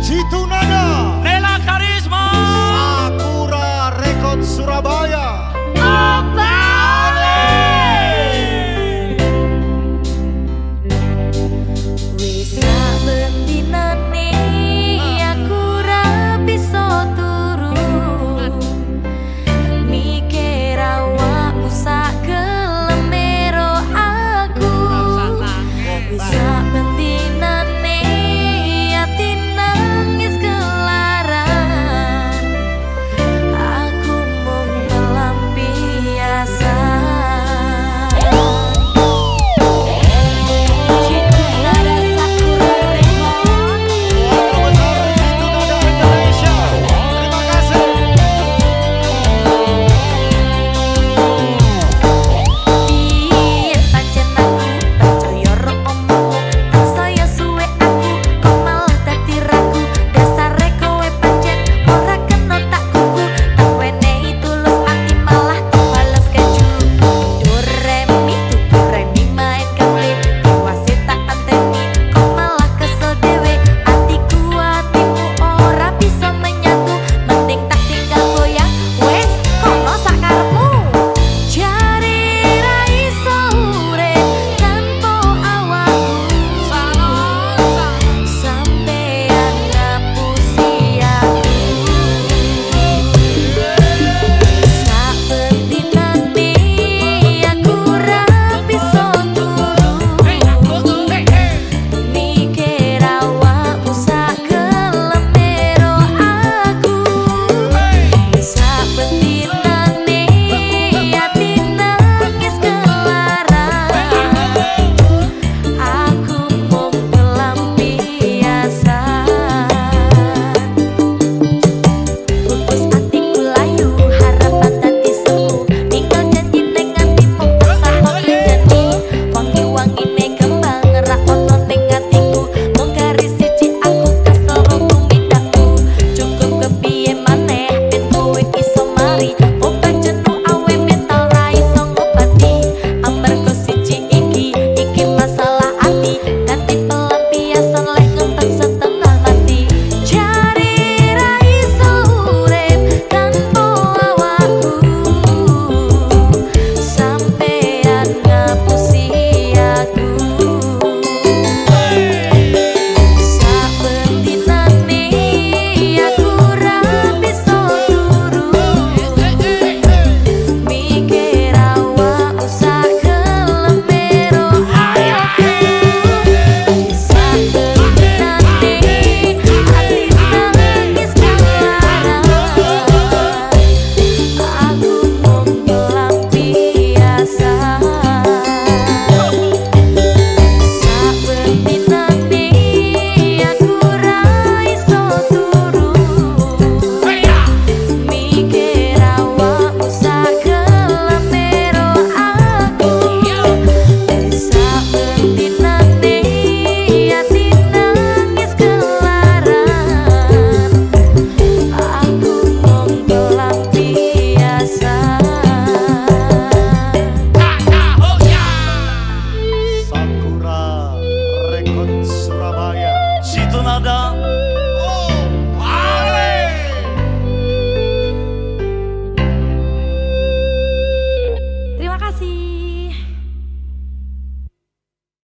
Citunada Nela Karisma Sakura Record Surabaya. ahorita. Surabaya Situ